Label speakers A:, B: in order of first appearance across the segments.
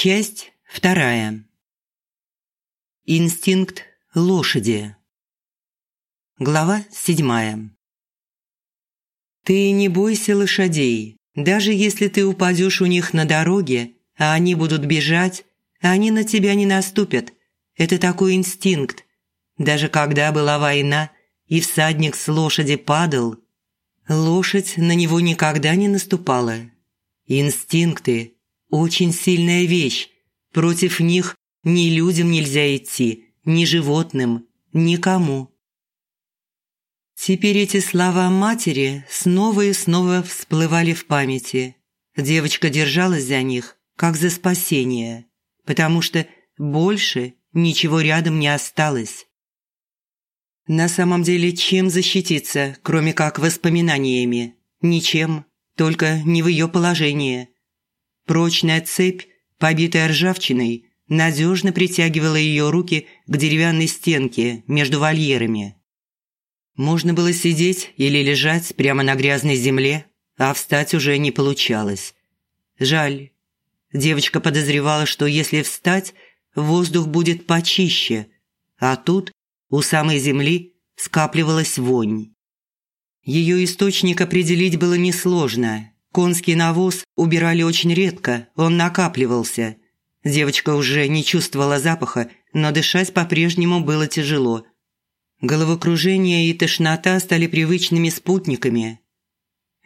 A: Часть вторая. Инстинкт лошади. Глава седьмая. Ты не бойся лошадей. Даже если ты упадешь у них на дороге, а они будут бежать, они на тебя не наступят. Это такой инстинкт. Даже когда была война, и всадник с лошади падал, лошадь на него никогда не наступала. Инстинкты очень сильная вещь. Против них ни людям нельзя идти, ни животным, никому. Теперь эти слова матери снова и снова всплывали в памяти. Девочка держалась за них, как за спасение, потому что больше ничего рядом не осталось. На самом деле, чем защититься, кроме как воспоминаниями? Ничем, только не в ее положении – Прочная цепь, побитая ржавчиной, надежно притягивала ее руки к деревянной стенке между вольерами. Можно было сидеть или лежать прямо на грязной земле, а встать уже не получалось. Жаль. Девочка подозревала, что если встать, воздух будет почище, а тут, у самой земли, скапливалась вонь. Ее источник определить было несложно, Конский навоз убирали очень редко, он накапливался. Девочка уже не чувствовала запаха, но дышать по-прежнему было тяжело. Головокружение и тошнота стали привычными спутниками.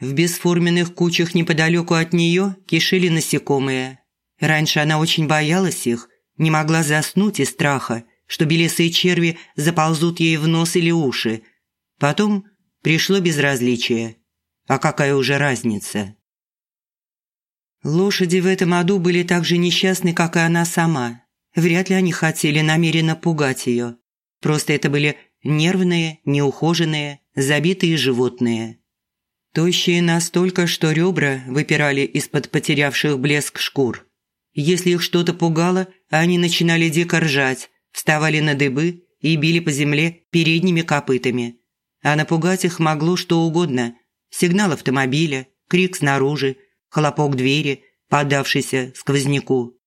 A: В бесформенных кучах неподалеку от нее кишели насекомые. Раньше она очень боялась их, не могла заснуть из страха, что белесые черви заползут ей в нос или уши. Потом пришло безразличие – а какая уже разница? Лошади в этом аду были так же несчастны, как и она сама. Вряд ли они хотели намеренно пугать ее. Просто это были нервные, неухоженные, забитые животные. Тощие настолько, что ребра выпирали из-под потерявших блеск шкур. Если их что-то пугало, они начинали дико ржать, вставали на дыбы и били по земле передними копытами. А напугать их могло что угодно, сигнал автомобиля, крик снаружи, хлопок двери, поддавшийся сквозняку.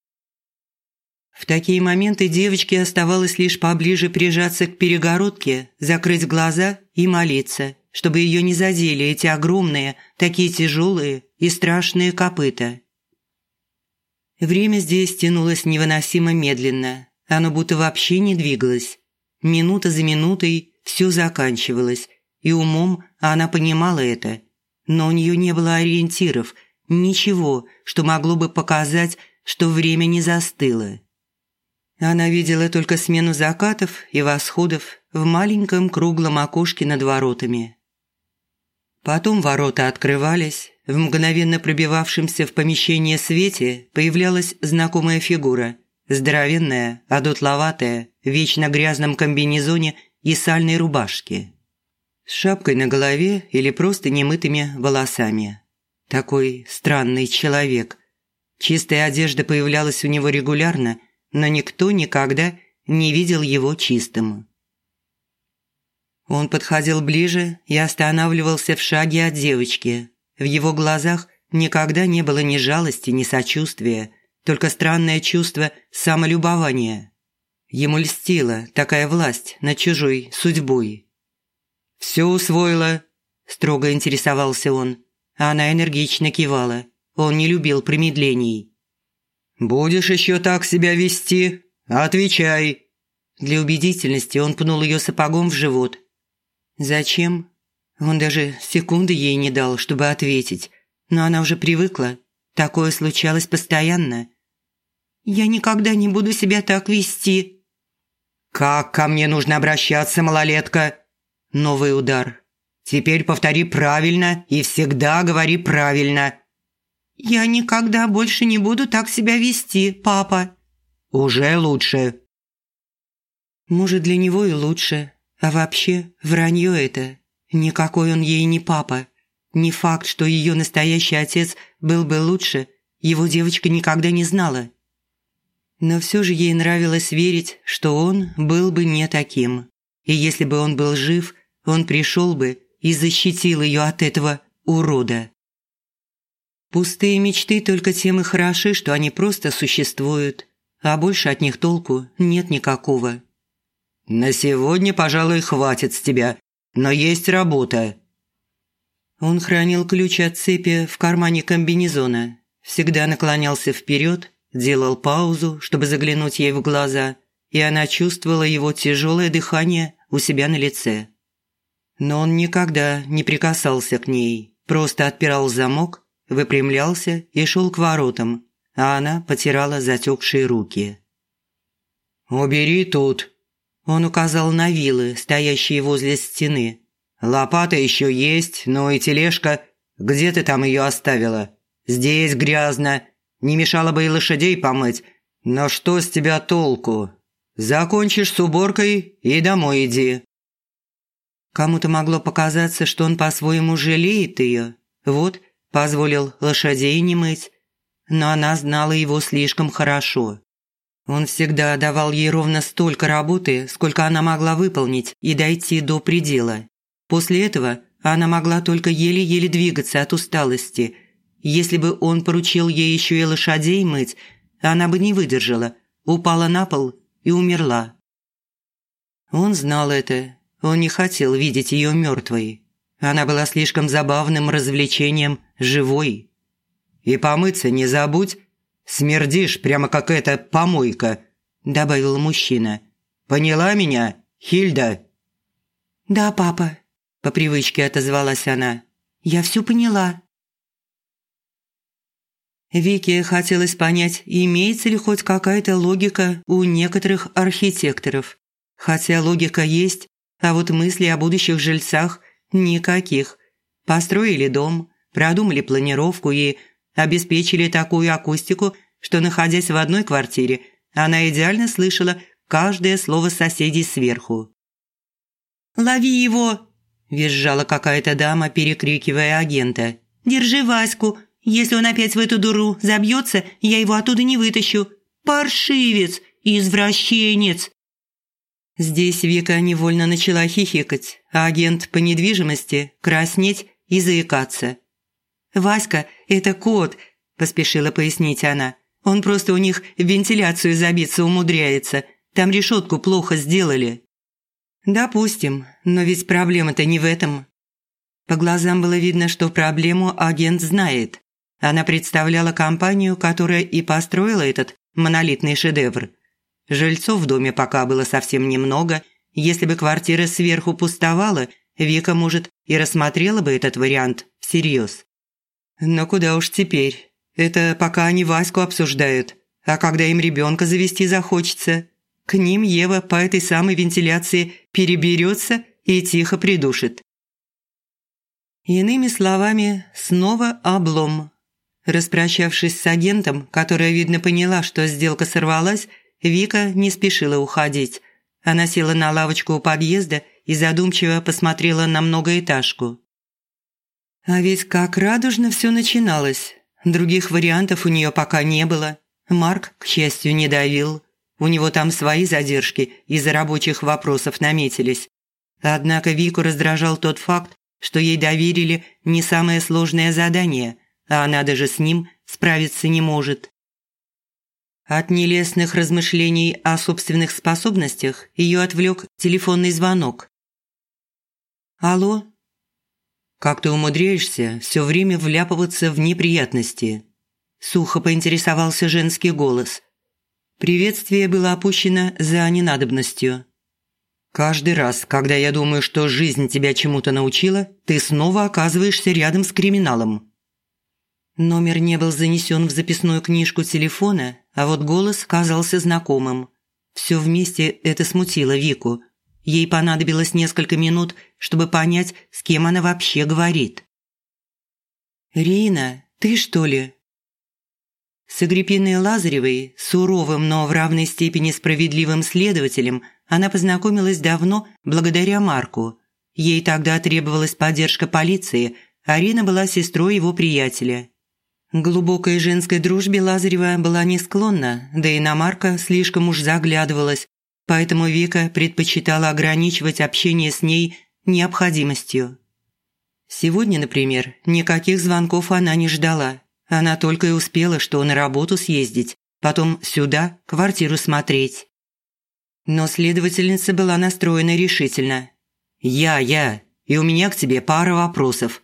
A: В такие моменты девочке оставалось лишь поближе прижаться к перегородке, закрыть глаза и молиться, чтобы ее не задели эти огромные, такие тяжелые и страшные копыта. Время здесь тянулось невыносимо медленно, оно будто вообще не двигалось. Минута за минутой все заканчивалось, и умом она понимала это. Но у нее не было ориентиров, ничего, что могло бы показать, что время не застыло. Она видела только смену закатов и восходов в маленьком круглом окошке над воротами. Потом ворота открывались, в мгновенно пробивавшемся в помещение свете появлялась знакомая фигура, здоровенная, одутловатая, в вечно грязном комбинезоне и сальной рубашке с шапкой на голове или просто немытыми волосами. Такой странный человек. Чистая одежда появлялась у него регулярно, но никто никогда не видел его чистым. Он подходил ближе и останавливался в шаге от девочки. В его глазах никогда не было ни жалости, ни сочувствия, только странное чувство самолюбования. Ему льстила такая власть над чужой судьбой. «Все усвоила?» – строго интересовался он. Она энергично кивала. Он не любил промедлений. «Будешь еще так себя вести? Отвечай!» Для убедительности он пнул ее сапогом в живот. «Зачем?» Он даже секунды ей не дал, чтобы ответить. Но она уже привыкла. Такое случалось постоянно. «Я никогда не буду себя так вести». «Как ко мне нужно обращаться, малолетка?» Новый удар. «Теперь повтори правильно и всегда говори правильно». «Я никогда больше не буду так себя вести, папа». «Уже лучше». Может, для него и лучше. А вообще, вранье это. Никакой он ей не папа. Не факт, что ее настоящий отец был бы лучше, его девочка никогда не знала. Но все же ей нравилось верить, что он был бы не таким. И если бы он был жив, он пришел бы и защитил ее от этого урода. Пустые мечты только тем и хороши, что они просто существуют, а больше от них толку нет никакого.
B: «На сегодня, пожалуй, хватит с тебя, но есть работа».
A: Он хранил ключ от цепи в кармане комбинезона, всегда наклонялся вперед, делал паузу, чтобы заглянуть ей в глаза, и она чувствовала его тяжелое дыхание у себя на лице. Но он никогда не прикасался к ней, просто отпирал замок, выпрямлялся и шел к воротам, а она потирала затекшие руки.
B: «Убери тут», – он указал на вилы, стоящие возле стены. «Лопата еще есть, но и тележка. Где ты там ее оставила? Здесь грязно. Не мешало бы и лошадей помыть. Но что с тебя толку? Закончишь с уборкой и домой иди».
A: Кому-то могло показаться, что он по-своему жалеет ее. Вот, позволил лошадей не мыть. Но она знала его слишком хорошо. Он всегда давал ей ровно столько работы, сколько она могла выполнить и дойти до предела. После этого она могла только еле-еле двигаться от усталости. Если бы он поручил ей еще и лошадей мыть, она бы не выдержала, упала на пол и умерла. Он знал это он не хотел видеть ее мертвой. Она была слишком забавным развлечением живой.
B: «И помыться не забудь. Смердишь, прямо как эта помойка», – добавил мужчина. «Поняла меня, Хильда?»
A: «Да, папа», – по привычке отозвалась она. «Я все поняла». Вике хотелось понять, имеется ли хоть какая-то логика у некоторых архитекторов. Хотя логика есть, а вот мысли о будущих жильцах – никаких. Построили дом, продумали планировку и обеспечили такую акустику, что, находясь в одной квартире, она идеально слышала каждое слово соседей сверху. «Лови его!» – визжала какая-то дама, перекрикивая агента. «Держи Ваську! Если он опять в эту дуру забьется, я его оттуда не вытащу! Паршивец! Извращенец! Здесь Вика невольно начала хихикать, а агент по недвижимости краснеть и заикаться. «Васька – это кот», – поспешила пояснить она. «Он просто у них в вентиляцию забиться умудряется. Там решетку плохо сделали». «Допустим, но ведь проблема-то не в этом». По глазам было видно, что проблему агент знает. Она представляла компанию, которая и построила этот монолитный шедевр – Жильцов в доме пока было совсем немного. Если бы квартира сверху пустовала, Вика, может, и рассмотрела бы этот вариант всерьез. Но куда уж теперь. Это пока они Ваську обсуждают. А когда им ребенка завести захочется, к ним Ева по этой самой вентиляции переберется и тихо придушит. Иными словами, снова облом. Распрощавшись с агентом, которая, видно, поняла, что сделка сорвалась, Вика не спешила уходить. Она села на лавочку у подъезда и задумчиво посмотрела на многоэтажку. А ведь как радужно все начиналось. Других вариантов у нее пока не было. Марк, к счастью, не давил. У него там свои задержки из-за рабочих вопросов наметились. Однако Вику раздражал тот факт, что ей доверили не самое сложное задание, а она даже с ним справиться не может. От нелестных размышлений о собственных способностях ее отвлек телефонный звонок. «Алло?» «Как ты умудряешься все время вляпываться в неприятности?» Сухо поинтересовался женский голос. Приветствие было опущено за ненадобностью. «Каждый раз, когда я думаю, что жизнь тебя чему-то научила, ты снова оказываешься рядом с криминалом». Номер не был занесен в записную книжку телефона, а вот голос казался знакомым. Все вместе это смутило Вику. Ей понадобилось несколько минут, чтобы понять, с кем она вообще говорит. «Рина, ты что ли?» С Агриппиной Лазаревой, суровым, но в равной степени справедливым следователем, она познакомилась давно благодаря Марку. Ей тогда требовалась поддержка полиции, а Рина была сестрой его приятеля. Глубокой женской дружбе Лазарева была не склонна, да и на Марка слишком уж заглядывалась, поэтому Вика предпочитала ограничивать общение с ней необходимостью. Сегодня, например, никаких звонков она не ждала. Она только и успела, что на работу съездить, потом сюда квартиру смотреть. Но следовательница была настроена решительно. «Я, я, и у меня к тебе пара вопросов.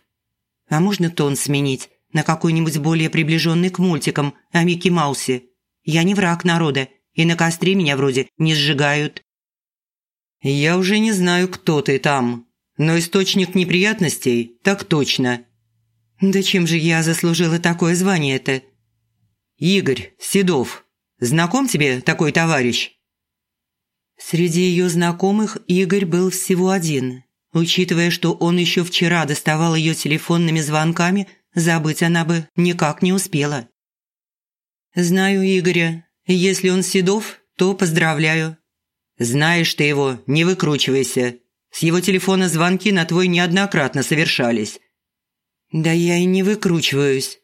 A: А можно тон сменить на какой-нибудь более приближенный к мультикам о Микки Маусе? Я не враг народа, и на костре меня вроде не сжигают». «Я уже не знаю, кто ты там, но источник неприятностей так точно». «Да чем же я заслужила такое звание-то?» «Игорь Седов. Знаком тебе такой товарищ?» Среди ее знакомых Игорь был всего один. Учитывая, что он еще вчера доставал ее телефонными звонками, забыть она бы никак не успела. «Знаю Игоря. Если он Седов, то поздравляю». «Знаешь ты его, не выкручивайся. С его телефона звонки на твой неоднократно совершались». «Да я и не выкручиваюсь».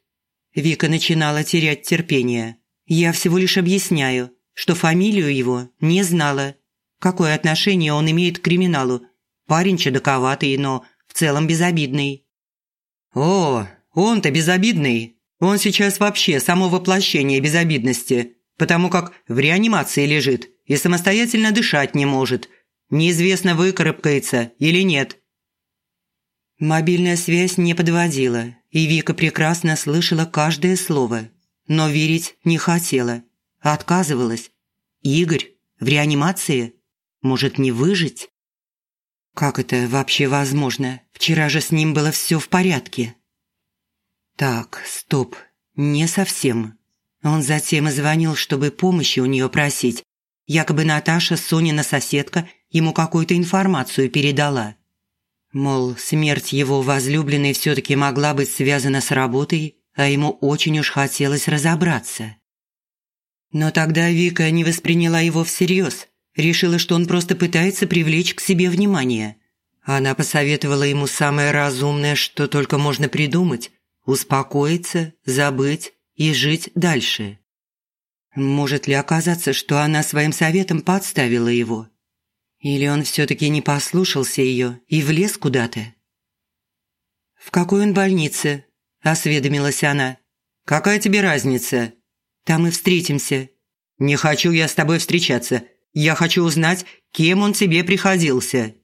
A: Вика начинала терять терпение. «Я всего лишь объясняю, что фамилию его не знала. Какое отношение он имеет к криминалу? Парень чудаковатый, но в целом безобидный». «О, он-то безобидный. Он сейчас вообще само воплощение безобидности, потому как в реанимации лежит и самостоятельно дышать не может. Неизвестно, выкарабкается или нет». Мобильная связь не подводила, и Вика прекрасно слышала каждое слово, но верить не хотела, отказывалась. «Игорь? В реанимации?» Может, не выжить? Как это вообще возможно? Вчера же с ним было все в порядке. Так, стоп, не совсем. Он затем и звонил, чтобы помощи у нее просить. Якобы Наташа, Сонина соседка, ему какую-то информацию передала. Мол, смерть его возлюбленной все-таки могла быть связана с работой, а ему очень уж хотелось разобраться. Но тогда Вика не восприняла его всерьез, Решила, что он просто пытается привлечь к себе внимание. Она посоветовала ему самое разумное, что только можно придумать – успокоиться, забыть и жить дальше. Может ли оказаться, что она своим советом подставила его? Или он все-таки не послушался ее и влез куда-то? «В какой он больнице?» – осведомилась она. «Какая тебе разница?» «Там и встретимся». «Не хочу я с тобой встречаться. Я хочу узнать, кем он тебе приходился».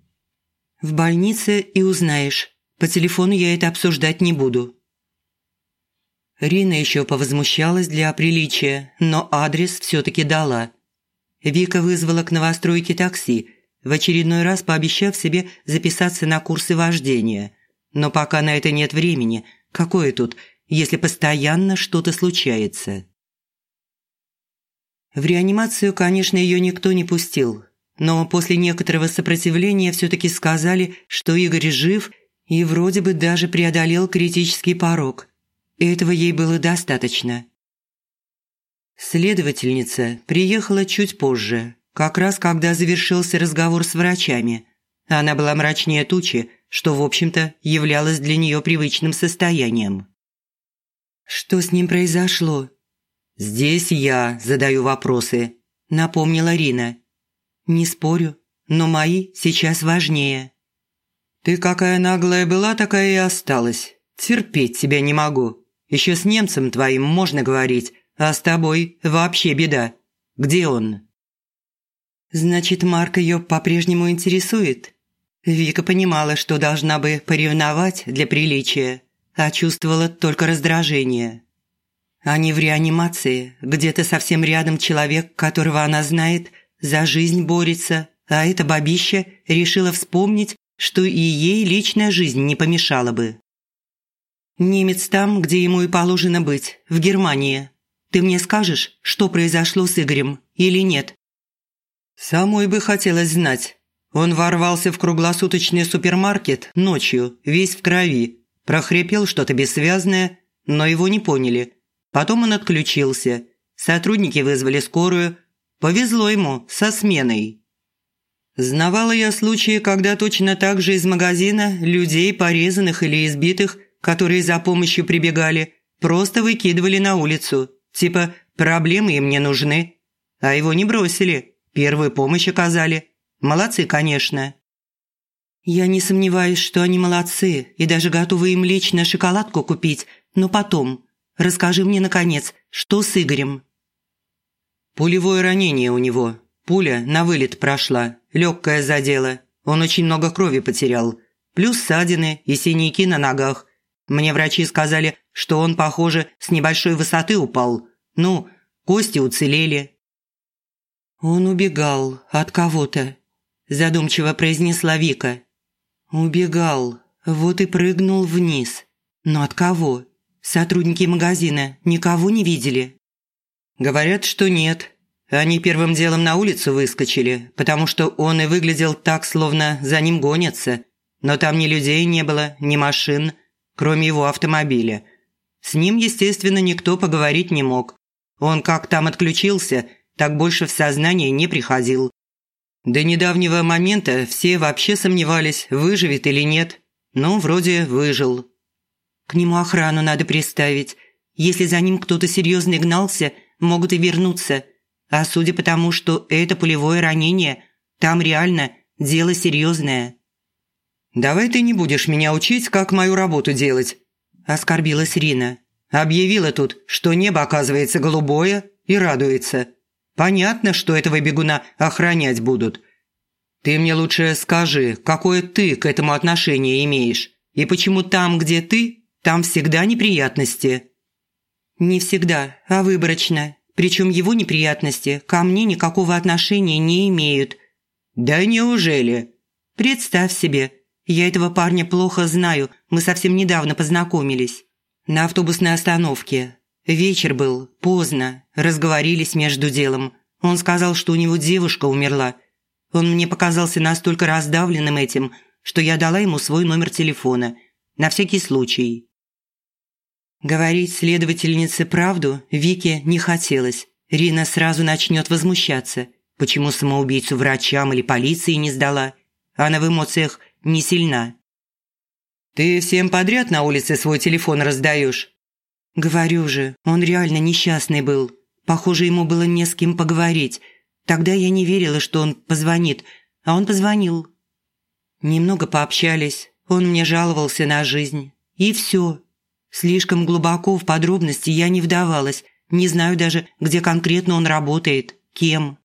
A: «В больнице и узнаешь. По телефону я это обсуждать не буду». Рина еще повозмущалась для приличия, но адрес все-таки дала. Вика вызвала к новостройке такси, в очередной раз пообещав себе записаться на курсы вождения. Но пока на это нет времени, какое тут, если постоянно что-то случается? В реанимацию, конечно, ее никто не пустил, но после некоторого сопротивления все-таки сказали, что Игорь жив и вроде бы даже преодолел критический порог. Этого ей было достаточно. Следовательница приехала чуть позже, как раз когда завершился разговор с врачами. Она была мрачнее тучи, что, в общем-то, являлось для нее привычным состоянием. «Что с ним произошло?» «Здесь я задаю вопросы», – напомнила Рина. «Не спорю, но мои сейчас важнее». «Ты какая наглая была, такая и осталась. Терпеть тебя не могу. Еще с немцем твоим можно говорить, а с тобой вообще беда. Где он?» «Значит, Марк ее по-прежнему интересует?» Вика понимала, что должна бы поревновать для приличия, а чувствовала только раздражение. Они в реанимации, где-то совсем рядом человек, которого она знает, за жизнь борется, а эта бабища решила вспомнить, что и ей личная жизнь не помешала бы. «Немец там, где ему и положено быть, в Германии. Ты мне скажешь, что произошло с Игорем или нет?» «Самой бы хотелось знать. Он ворвался в круглосуточный супермаркет ночью, весь в крови, прохрипел что-то бессвязное, но его не поняли, Потом он отключился. Сотрудники вызвали скорую. Повезло ему со сменой. Знавала я случаи, когда точно так же из магазина людей, порезанных или избитых, которые за помощью прибегали, просто выкидывали на улицу. Типа «проблемы им не нужны». А его не бросили, первую помощь оказали. Молодцы, конечно. Я не сомневаюсь, что они молодцы и даже готовы им лично шоколадку купить, но потом – Расскажи мне, наконец, что с Игорем?»
B: «Пулевое ранение у него. Пуля на вылет прошла, легкое задело. Он очень много крови потерял. Плюс ссадины и синяки на ногах. Мне врачи сказали, что он, похоже, с небольшой высоты упал. Ну, кости уцелели».
A: «Он убегал от кого-то», – задумчиво произнесла Вика. «Убегал, вот и прыгнул вниз. Но от кого? Сотрудники магазина никого не видели?»
B: «Говорят, что нет. Они первым делом на улицу выскочили, потому что он и выглядел так, словно за ним гонятся. Но там ни людей не было, ни машин, кроме его автомобиля. С ним, естественно, никто поговорить не мог. Он как там отключился, так больше в сознание не приходил. До недавнего момента все вообще сомневались, выживет или нет. Ну, вроде выжил.
A: К нему охрану надо приставить. Если за ним кто-то серьезный гнался, могут и вернуться. А судя по тому, что это полевое ранение, там реально дело серьезное.
B: «Давай ты не будешь меня учить, как мою работу делать», – оскорбилась Рина. «Объявила тут, что небо оказывается голубое и радуется. Понятно, что этого бегуна охранять будут. Ты мне лучше скажи, какое ты к этому отношение имеешь, и почему там, где ты, там всегда неприятности».
A: «Не всегда, а выборочно. Причем его неприятности ко мне никакого отношения не имеют».
B: «Да неужели?»
A: «Представь себе, я этого парня плохо знаю, мы совсем недавно познакомились. На автобусной остановке. Вечер был, поздно, разговорились между делом. Он сказал, что у него девушка умерла. Он мне показался настолько раздавленным этим, что я дала ему свой номер телефона. На всякий случай. Говорить следовательнице правду Вике не хотелось. Рина сразу начнет возмущаться. Почему самоубийцу врачам или полиции не сдала? Она в эмоциях не сильна.
B: «Ты всем подряд на улице свой телефон раздаешь?»
A: «Говорю же, он реально несчастный был. Похоже, ему было не с кем поговорить. Тогда я не верила, что он позвонит, а он позвонил. Немного пообщались, он мне жаловался на жизнь. И все. Слишком глубоко в подробности я не вдавалась, не знаю даже, где конкретно он работает, кем.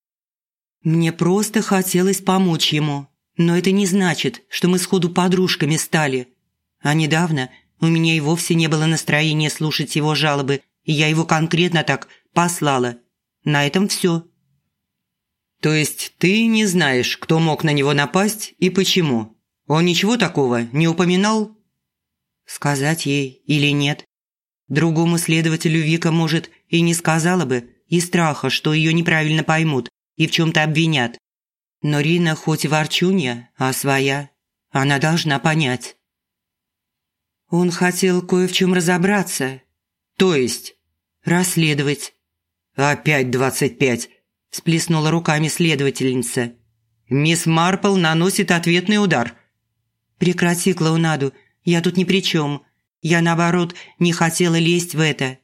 A: Мне просто хотелось помочь ему, но это не значит, что мы сходу подружками стали. А недавно у меня и вовсе не было настроения слушать его жалобы, и я его конкретно так послала. На этом все.
B: То есть ты не знаешь, кто мог на него напасть и почему? Он ничего такого не упоминал?
A: Сказать ей или нет? Другому следователю Вика, может, и не сказала бы, из страха, что ее неправильно поймут и в чем-то обвинят. Но Рина хоть ворчунья, а своя, она должна понять. Он хотел кое в чем разобраться.
B: То есть?
A: Расследовать.
B: Опять двадцать пять. Сплеснула руками следовательница. Мисс Марпл наносит ответный удар.
A: Прекрати клоунаду. Я тут ни при чем. Я, наоборот, не хотела лезть в это.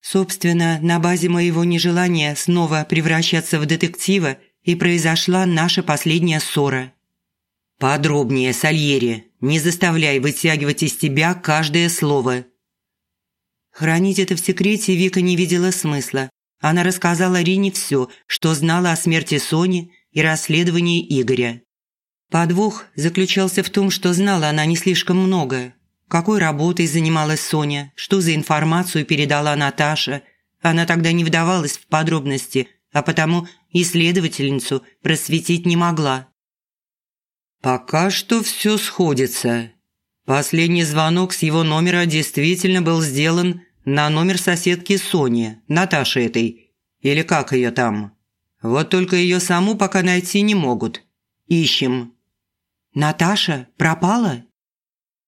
A: Собственно, на базе моего нежелания снова превращаться в детектива и произошла наша последняя ссора.
B: «Подробнее, Сальери. Не заставляй вытягивать из тебя каждое слово».
A: Хранить это в секрете Вика не видела смысла. Она рассказала Рине все, что знала о смерти Сони и расследовании Игоря. Подвох заключался в том, что знала она не слишком много. Какой работой занималась Соня, что за информацию передала Наташа. Она тогда не вдавалась в подробности, а потому исследовательницу просветить не могла.
B: Пока что все сходится. Последний звонок с его номера действительно был сделан на номер соседки Сони, Наташи этой. Или как ее там. Вот только ее саму пока найти не могут. Ищем.
A: Наташа пропала?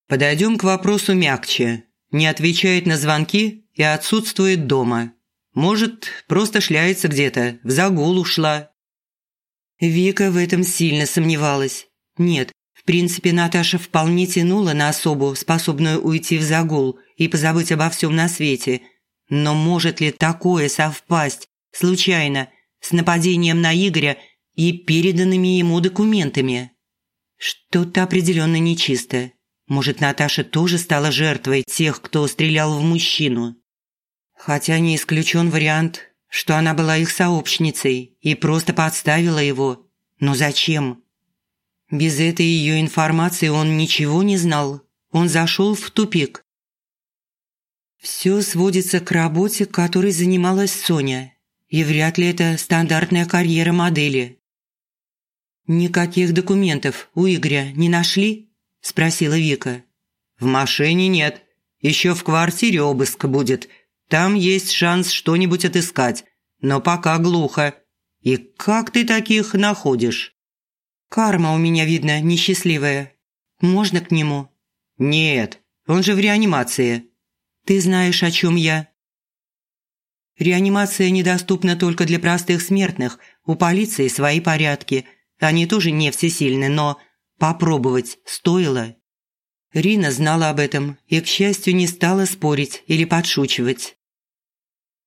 B: Подойдем к вопросу мягче. Не отвечает на звонки и отсутствует дома. Может, просто шляется где-то, в загул ушла.
A: Вика в этом сильно сомневалась. Нет, в принципе, Наташа вполне тянула на особу, способную уйти в загул и позабыть обо всем на свете. Но может ли такое совпасть, случайно, с нападением на Игоря и переданными ему документами? Что-то определенно нечисто. Может, Наташа тоже стала жертвой тех, кто стрелял в мужчину? Хотя не исключен вариант, что она была их сообщницей и просто подставила его. Но зачем? Без этой ее информации он ничего не знал. Он зашел в тупик. Все сводится к работе, которой занималась Соня. И вряд ли это стандартная карьера модели. «Никаких документов у Игоря не нашли?» – спросила Вика.
B: «В машине нет. Еще в квартире обыск будет. Там есть шанс что-нибудь отыскать. Но пока глухо. И как ты таких находишь?»
A: «Карма у меня, видно, несчастливая. Можно к нему?»
B: «Нет, он же в реанимации».
A: «Ты знаешь, о чем я?» Реанимация недоступна только для простых смертных. У полиции свои порядки. Они тоже не всесильны, но попробовать стоило. Рина знала об этом и, к счастью, не стала спорить или подшучивать.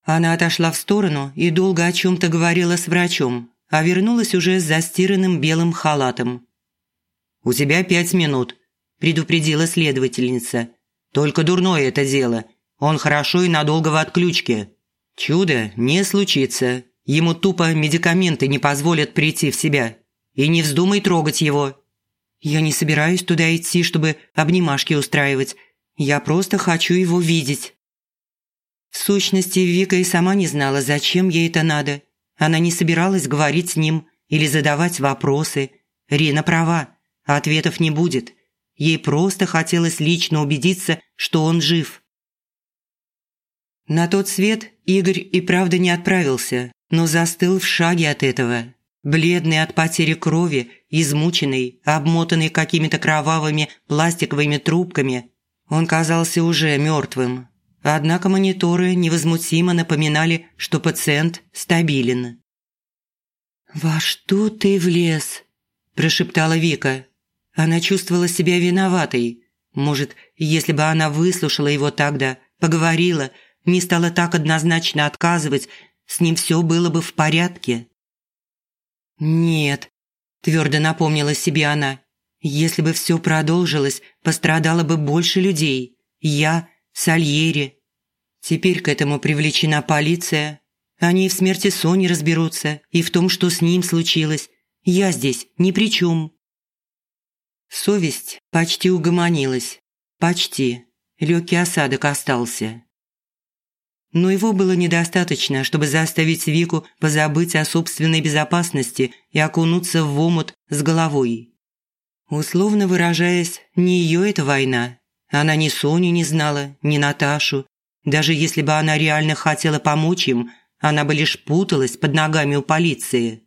A: Она отошла в сторону и долго о чем-то говорила с врачом, а вернулась уже с застиранным белым халатом.
B: «У тебя пять минут», – предупредила следовательница. «Только дурное это дело. Он хорошо и надолго в отключке. Чудо не случится. Ему тупо медикаменты не позволят прийти в себя. И не вздумай трогать его».
A: «Я не собираюсь туда идти, чтобы обнимашки устраивать. Я просто хочу его видеть». В сущности, Вика и сама не знала, зачем ей это надо. Она не собиралась говорить с ним или задавать вопросы. Рина права, ответов не будет. Ей просто хотелось лично убедиться, что он жив. На тот свет Игорь и правда не отправился, но застыл в шаге от этого. Бледный от потери крови, измученный, обмотанный какими-то кровавыми пластиковыми трубками, он казался уже мертвым. Однако мониторы невозмутимо напоминали, что пациент стабилен. «Во что ты влез?» – прошептала Вика. Она чувствовала себя виноватой. Может, если бы она выслушала его тогда, поговорила, не стала так однозначно отказывать, с ним все было бы в порядке. «Нет», – твердо напомнила себе она, – «если бы все продолжилось, пострадало бы больше людей. Я, Сальери. Теперь к этому привлечена полиция. Они в смерти Сони разберутся, и в том, что с ним случилось. Я здесь ни при чем». Совесть почти угомонилась. Почти. Легкий осадок остался. Но его было недостаточно, чтобы заставить Вику позабыть о собственной безопасности и окунуться в омут с головой. Условно выражаясь, не ее эта война. Она ни Соню не знала, ни Наташу. Даже если бы она реально хотела помочь им, она бы лишь путалась под ногами у полиции.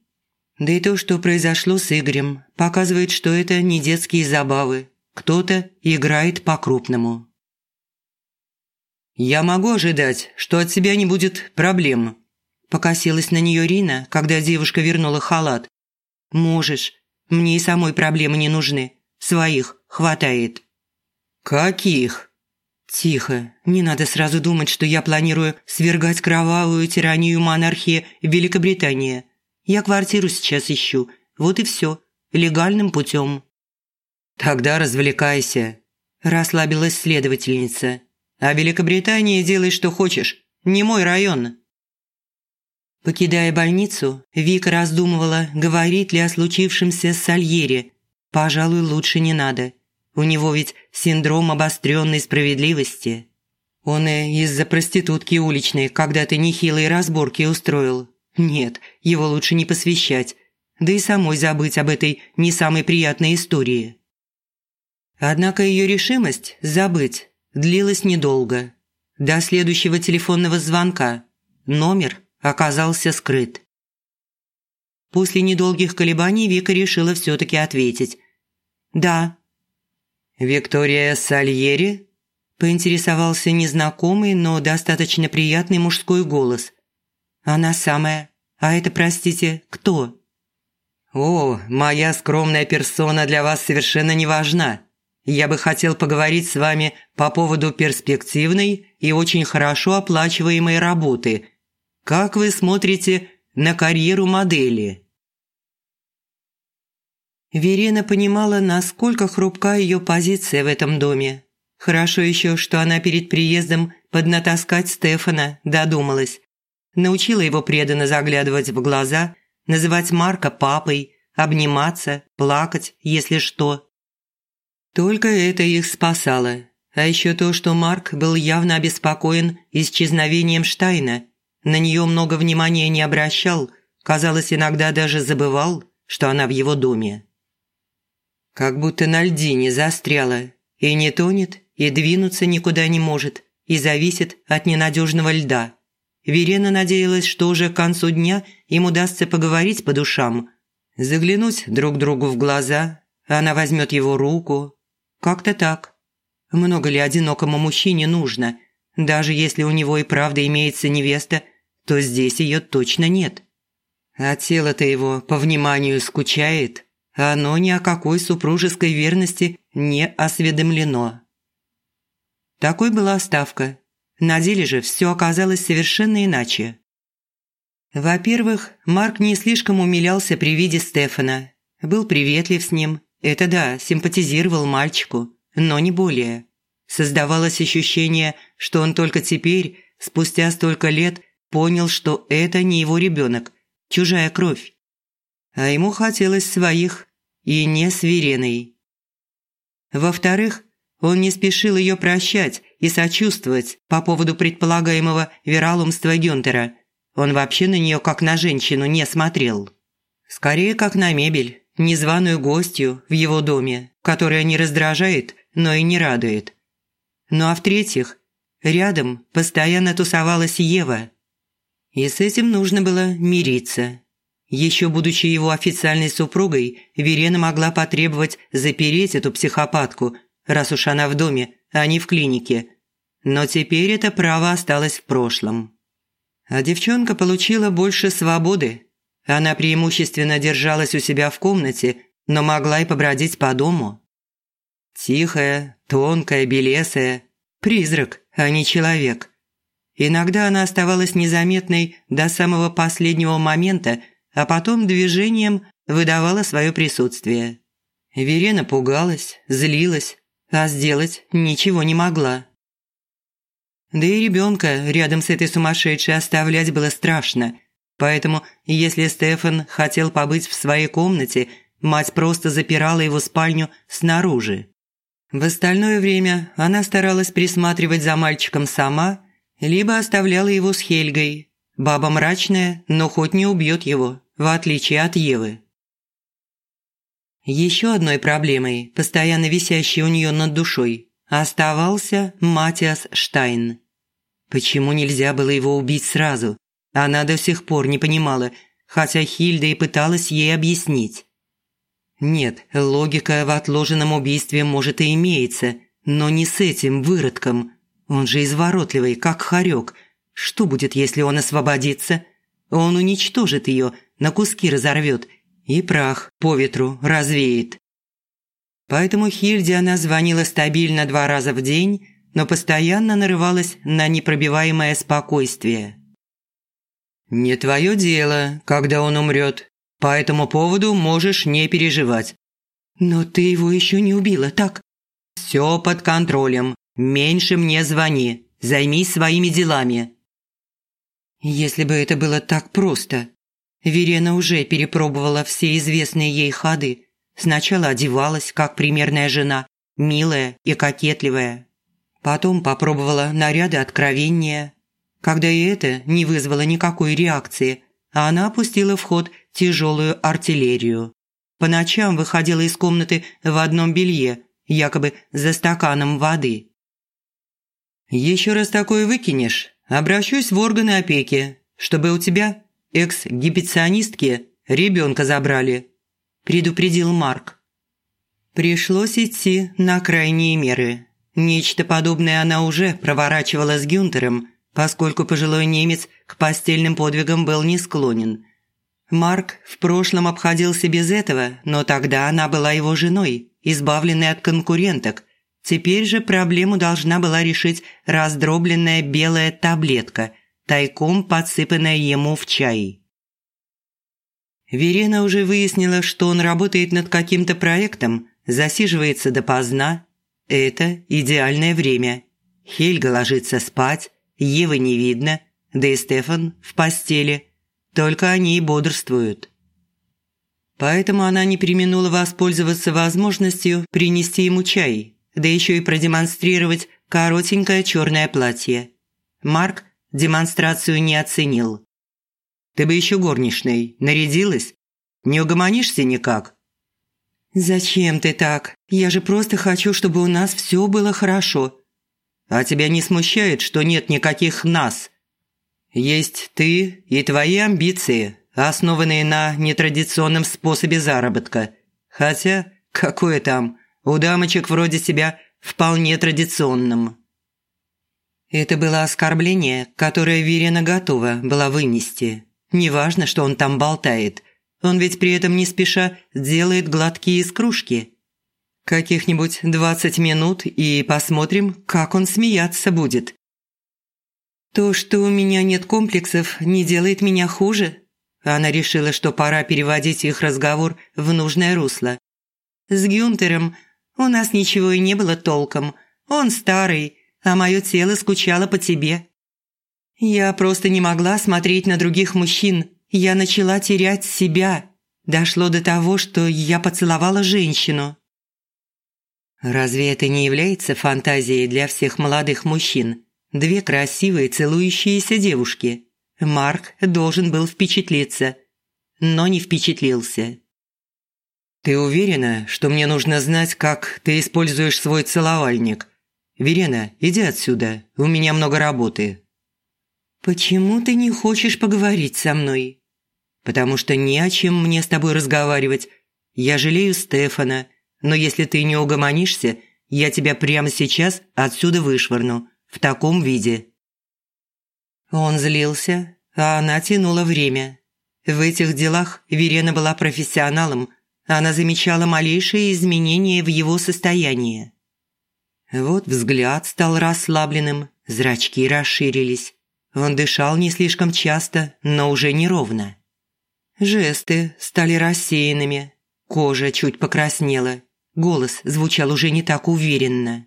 A: Да и то, что произошло с Игорем, показывает, что это не детские забавы. Кто-то играет по-крупному.
B: «Я могу ожидать, что от тебя не будет проблем», – покосилась на нее Рина, когда девушка вернула халат.
A: «Можешь. Мне и самой проблемы не нужны. Своих хватает».
B: «Каких?»
A: «Тихо. Не надо сразу думать, что я планирую свергать кровавую тиранию монархии Великобритании. Я квартиру сейчас ищу. Вот и все. Легальным путем».
B: «Тогда развлекайся», – расслабилась следовательница. А Великобритании делай, что хочешь. Не мой район».
A: Покидая больницу, Вика раздумывала, говорит ли о случившемся с Сальери. Пожалуй, лучше не надо. У него ведь синдром обостренной справедливости. Он и из-за проститутки уличной когда-то нехилые разборки устроил. Нет, его лучше не посвящать. Да и самой забыть об этой не самой приятной истории. Однако ее решимость забыть длилось недолго. До следующего телефонного звонка. Номер оказался скрыт. После недолгих колебаний Вика решила все-таки ответить. «Да».
B: «Виктория Сальери?»
A: – поинтересовался незнакомый, но достаточно приятный мужской голос. «Она самая. А это, простите, кто?»
B: «О, моя скромная персона для вас совершенно не важна я бы хотел поговорить с вами по поводу перспективной и очень хорошо оплачиваемой работы. Как вы смотрите на карьеру модели?»
A: Верена понимала, насколько хрупка ее позиция в этом доме. Хорошо еще, что она перед приездом поднатаскать Стефана додумалась. Научила его преданно заглядывать в глаза, называть Марка папой, обниматься, плакать, если что. Только это их спасало. А еще то, что Марк был явно обеспокоен исчезновением Штайна. На нее много внимания не обращал, казалось, иногда даже забывал, что она в его доме. Как будто на льдине застряла, и не тонет, и двинуться никуда не может, и зависит от ненадежного льда. Верена надеялась, что уже к концу дня им удастся поговорить по душам, заглянуть друг другу в глаза, она возьмет его руку. Как-то так. Много ли одинокому мужчине нужно? Даже если у него и правда имеется невеста, то здесь ее точно нет. А тело-то его по вниманию скучает, а оно ни о какой супружеской верности не осведомлено. Такой была ставка. На деле же все оказалось совершенно иначе. Во-первых, Марк не слишком умилялся при виде Стефана. Был приветлив с ним. Это да, симпатизировал мальчику, но не более. Создавалось ощущение, что он только теперь, спустя столько лет, понял, что это не его ребенок, чужая кровь. А ему хотелось своих, и не свиреной. Во-вторых, он не спешил ее прощать и сочувствовать по поводу предполагаемого вералумства Гюнтера. Он вообще на нее как на женщину не смотрел. Скорее, как на мебель, незваную гостью в его доме, которая не раздражает, но и не радует. Ну а в-третьих, рядом постоянно тусовалась Ева. И с этим нужно было мириться. Еще будучи его официальной супругой, Верена могла потребовать запереть эту психопатку, раз уж она в доме, а не в клинике. Но теперь это право осталось в прошлом. А девчонка получила больше свободы. Она преимущественно держалась у себя в комнате, но могла и побродить по дому. Тихая, тонкая, белесая. Призрак, а не человек. Иногда она оставалась незаметной до самого последнего момента, а потом движением выдавала свое присутствие. Верена пугалась, злилась, а сделать ничего не могла. Да и ребенка рядом с этой сумасшедшей оставлять было страшно. Поэтому, если Стефан хотел побыть в своей комнате, мать просто запирала его спальню снаружи. В остальное время она старалась присматривать за мальчиком сама, либо оставляла его с Хельгой. Баба мрачная, но хоть не убьет его, в отличие от Евы. Еще одной проблемой, постоянно висящей у нее над душой, оставался Матиас Штайн. Почему нельзя было его убить сразу? Она до сих пор не понимала, хотя Хильда и пыталась ей объяснить. Нет, логика в отложенном убийстве может и имеется, но не с этим выродком. Он же изворотливый, как хорек. Что будет, если он освободится? Он уничтожит ее, на куски разорвет и прах по ветру развеет. Поэтому Хильде она звонила стабильно два раза в день, но постоянно нарывалась на непробиваемое спокойствие. «Не твое дело, когда он умрет. По этому поводу можешь не переживать». «Но ты его еще не убила, так?» «Все под контролем. Меньше мне звони. Займись своими делами». Если бы это было так просто. Верена уже перепробовала все известные ей ходы. Сначала одевалась, как примерная жена, милая и кокетливая, Потом попробовала наряды откровения. Когда и это не вызвало никакой реакции, она опустила в ход тяжелую артиллерию. По ночам выходила из комнаты в одном белье, якобы за стаканом воды. «Еще раз такое выкинешь, обращусь в органы опеки, чтобы у тебя, экс-гибиционистки, ребенка забрали», – предупредил Марк. Пришлось идти на крайние меры. Нечто подобное она уже проворачивала с Гюнтером, поскольку пожилой немец к постельным подвигам был не склонен. Марк в прошлом обходился без этого, но тогда она была его женой, избавленной от конкуренток. Теперь же проблему должна была решить раздробленная белая таблетка, тайком подсыпанная ему в чай. Верена уже выяснила, что он работает над каким-то проектом, засиживается допоздна, это идеальное время. Хельга ложится спать, Евы не видно, да и Стефан в постели. Только они и бодрствуют. Поэтому она не применула воспользоваться возможностью принести ему чай, да еще и продемонстрировать коротенькое черное платье. Марк демонстрацию не оценил. «Ты бы еще горничной нарядилась? Не угомонишься никак?»
B: «Зачем ты так? Я же просто хочу, чтобы у нас все было хорошо».
A: «А тебя не смущает, что нет никаких «нас»?» «Есть ты и твои амбиции, основанные на нетрадиционном способе заработка. Хотя, какое там, у дамочек вроде себя вполне традиционным».
B: Это было оскорбление, которое Верена готова была вынести. Неважно, что он там болтает – он ведь при этом не спеша делает глотки из кружки. Каких-нибудь двадцать минут и посмотрим, как он смеяться будет. То, что у меня нет комплексов, не делает меня хуже. Она решила, что пора переводить их разговор в нужное русло. С Гюнтером у нас ничего и не было толком. Он старый, а мое тело скучало по тебе. Я просто не могла смотреть на других мужчин, я начала терять себя. Дошло до того, что я поцеловала женщину. Разве это не является фантазией для всех молодых мужчин? Две красивые целующиеся девушки. Марк должен был впечатлиться, но не впечатлился.
A: «Ты уверена, что мне нужно знать, как ты используешь свой целовальник? Верена, иди отсюда, у меня много работы».
B: «Почему ты не хочешь поговорить со мной?»
A: потому что не о чем мне с тобой разговаривать. Я жалею Стефана, но если ты не угомонишься, я тебя прямо сейчас отсюда вышвырну, в таком виде».
B: Он злился, а она тянула время. В этих делах Верена была профессионалом, она замечала малейшие изменения в его состоянии. Вот взгляд стал расслабленным, зрачки расширились. Он дышал не слишком часто, но уже неровно. Жесты стали рассеянными, кожа чуть покраснела, голос звучал уже не так уверенно.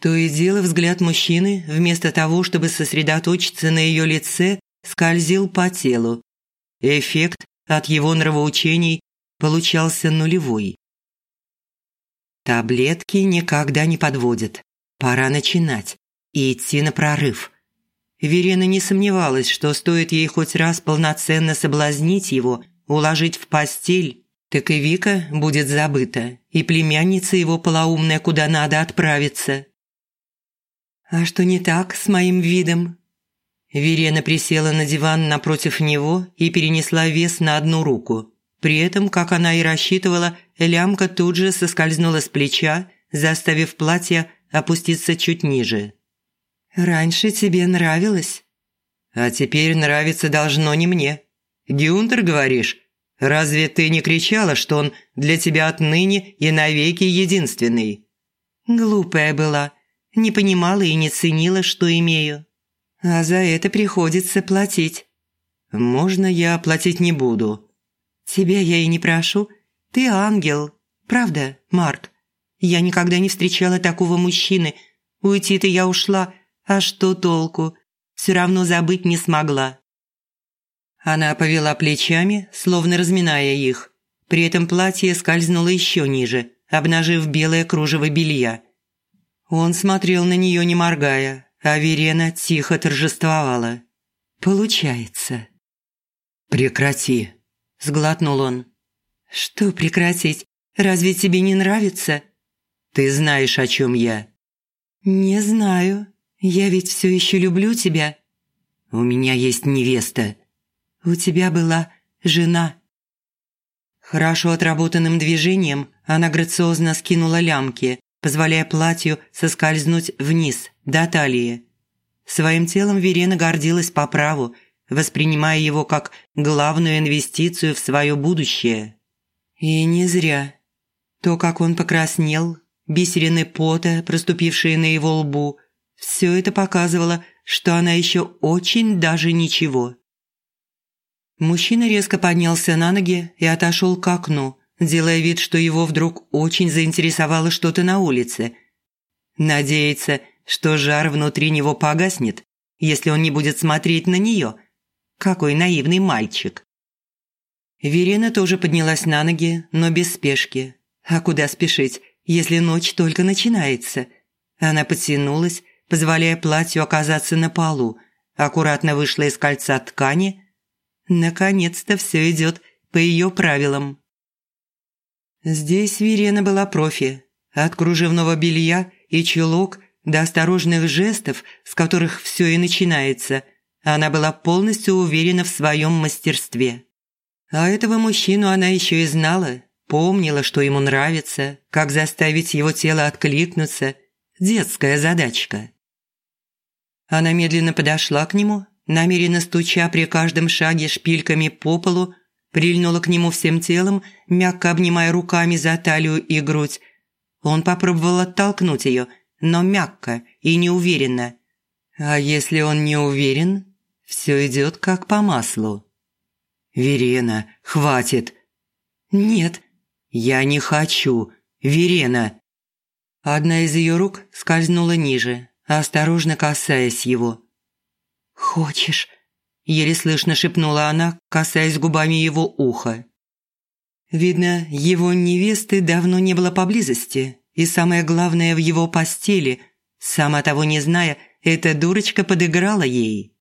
B: То и дело взгляд мужчины, вместо того, чтобы сосредоточиться на ее лице, скользил по телу. Эффект от его нравоучений получался нулевой. Таблетки никогда не подводят. Пора начинать и идти на прорыв – Верена не сомневалась, что стоит ей хоть раз полноценно соблазнить его, уложить в постель, так и Вика будет забыта, и племянница его полоумная куда надо отправиться. «А что не так с моим видом?» Верена присела на диван напротив него и перенесла вес на одну руку. При этом, как она и рассчитывала, лямка тут же соскользнула с плеча, заставив платье опуститься чуть ниже. «Раньше тебе нравилось?» «А теперь нравиться должно не мне. Гюнтер, говоришь? Разве ты не кричала, что он для тебя отныне и навеки единственный?» Глупая была, не понимала и не ценила, что имею. А за это приходится платить. «Можно я платить не буду?» «Тебя я и не прошу. Ты ангел. Правда, Марк? Я никогда не встречала такого мужчины. Уйти-то я ушла, а что толку? Все равно забыть не смогла. Она повела плечами, словно разминая их. При этом платье скользнуло еще ниже, обнажив белое кружево белья. Он смотрел на нее, не моргая, а Верена тихо торжествовала. «Получается».
A: «Прекрати», – сглотнул он.
B: «Что прекратить? Разве тебе не нравится?»
A: «Ты знаешь, о чем я».
B: «Не знаю», я ведь все еще люблю тебя.
A: У меня есть невеста.
B: У тебя была жена. Хорошо отработанным движением она грациозно скинула лямки, позволяя платью соскользнуть вниз, до талии. Своим телом Верена гордилась по праву, воспринимая его как главную инвестицию в свое будущее. И не зря. То, как он покраснел, бисерины пота, проступившие на его лбу – все это показывало, что она еще очень даже ничего. Мужчина резко поднялся на ноги и отошел к окну, делая вид, что его вдруг очень заинтересовало что-то на улице. Надеется,
A: что жар внутри него погаснет, если он не будет смотреть на нее. Какой наивный мальчик. Верена тоже поднялась на ноги, но без спешки. А куда спешить, если ночь только начинается? Она потянулась, позволяя платью оказаться на полу, аккуратно вышла из кольца ткани. Наконец-то все идет по ее правилам. Здесь Верена была профи. От кружевного белья и чулок до осторожных жестов, с которых все и начинается, она была полностью уверена в своем мастерстве. А этого мужчину она еще и знала, помнила, что ему нравится, как заставить его тело откликнуться. Детская задачка. Она медленно подошла к нему, намеренно стуча при каждом шаге шпильками по полу, прильнула к нему всем телом, мягко обнимая руками за талию и грудь. Он попробовал оттолкнуть ее, но мягко и неуверенно. А если он не уверен, все идет как по маслу. «Верена, хватит!» «Нет, я не хочу, Верена!» Одна из ее рук скользнула ниже, осторожно касаясь его. «Хочешь?» – еле слышно шепнула она, касаясь губами его уха. Видно, его невесты давно не было поблизости, и самое главное в его постели, сама того не зная, эта дурочка подыграла ей.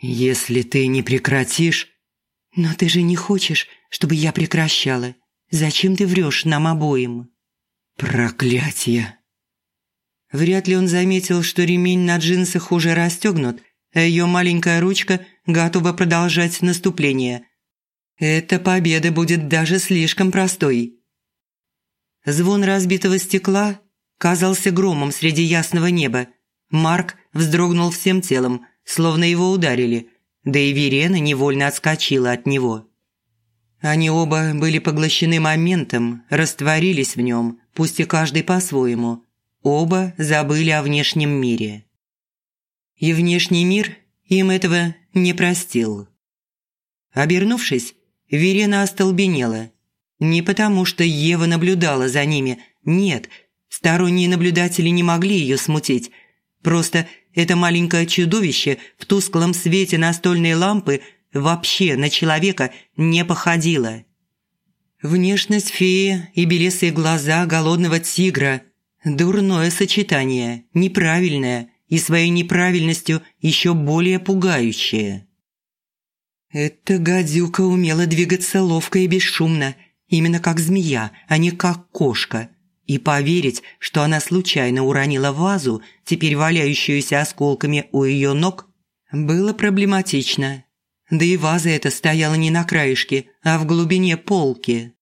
A: «Если ты не прекратишь...» «Но ты же не хочешь, чтобы я прекращала. Зачем ты врешь нам обоим?» «Проклятие!» Вряд ли он заметил, что ремень на джинсах уже расстегнут, а ее маленькая ручка готова продолжать наступление. Эта победа будет даже слишком простой. Звон разбитого стекла казался громом среди ясного неба. Марк вздрогнул всем телом, словно его ударили, да и Верена невольно отскочила от него. Они оба были поглощены моментом, растворились в нем, пусть и каждый по-своему. Оба забыли о внешнем мире. И внешний мир им этого не простил. Обернувшись, Верена остолбенела. Не потому, что Ева наблюдала за ними, нет, сторонние наблюдатели не могли ее смутить. Просто это маленькое чудовище в тусклом свете настольной лампы вообще на человека не походило. Внешность феи и белесые глаза голодного тигра – дурное сочетание, неправильное и своей неправильностью еще более пугающее. Эта гадюка умела двигаться ловко и бесшумно, именно как змея, а не как кошка. И поверить, что она случайно уронила вазу, теперь валяющуюся осколками у ее ног, было проблематично. Да и ваза эта стояла не на краешке, а в глубине полки.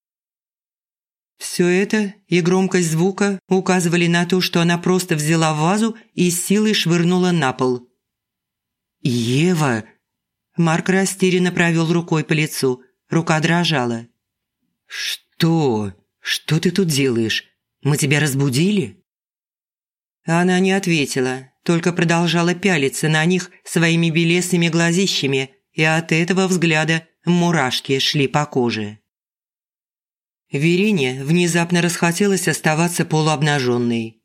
A: Все это и громкость звука указывали на то, что она просто взяла вазу и силой швырнула на пол. «Ева!» Марк растерянно провел рукой по лицу. Рука дрожала. «Что? Что ты тут делаешь? Мы тебя разбудили?» Она не ответила, только продолжала пялиться на них своими белесыми глазищами, и от этого взгляда мурашки шли по коже. Верине внезапно расхотелось оставаться полуобнаженной.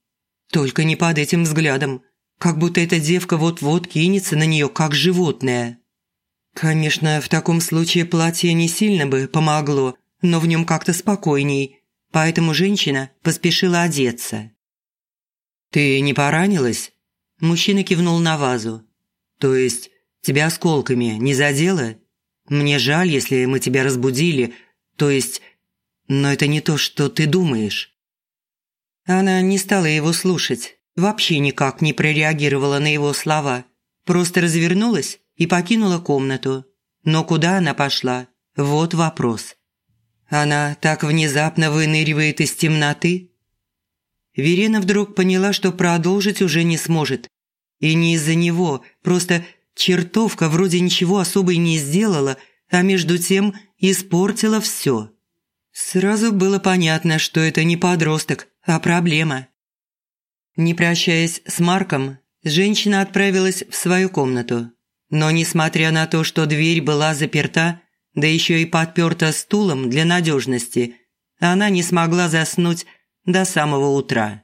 A: Только не под этим взглядом, как будто эта девка вот-вот кинется на нее, как животное. Конечно, в таком случае платье не сильно бы помогло, но в нем как-то спокойней, поэтому женщина поспешила одеться. «Ты не поранилась?» Мужчина кивнул на вазу. «То есть тебя осколками не задело? Мне жаль, если мы тебя разбудили, то есть... Но это не то, что ты думаешь». Она не стала его слушать, вообще никак не прореагировала на его слова, просто развернулась и покинула комнату. Но куда она пошла? Вот вопрос. Она так внезапно выныривает из темноты? Верена вдруг поняла, что продолжить уже не сможет. И не из-за него, просто чертовка вроде ничего особо и не сделала, а между тем испортила все. Сразу было понятно, что это не подросток, а проблема. Не прощаясь с Марком, женщина отправилась в свою комнату. Но несмотря на то, что дверь была заперта, да еще и подперта стулом для надежности, она не смогла заснуть до самого утра.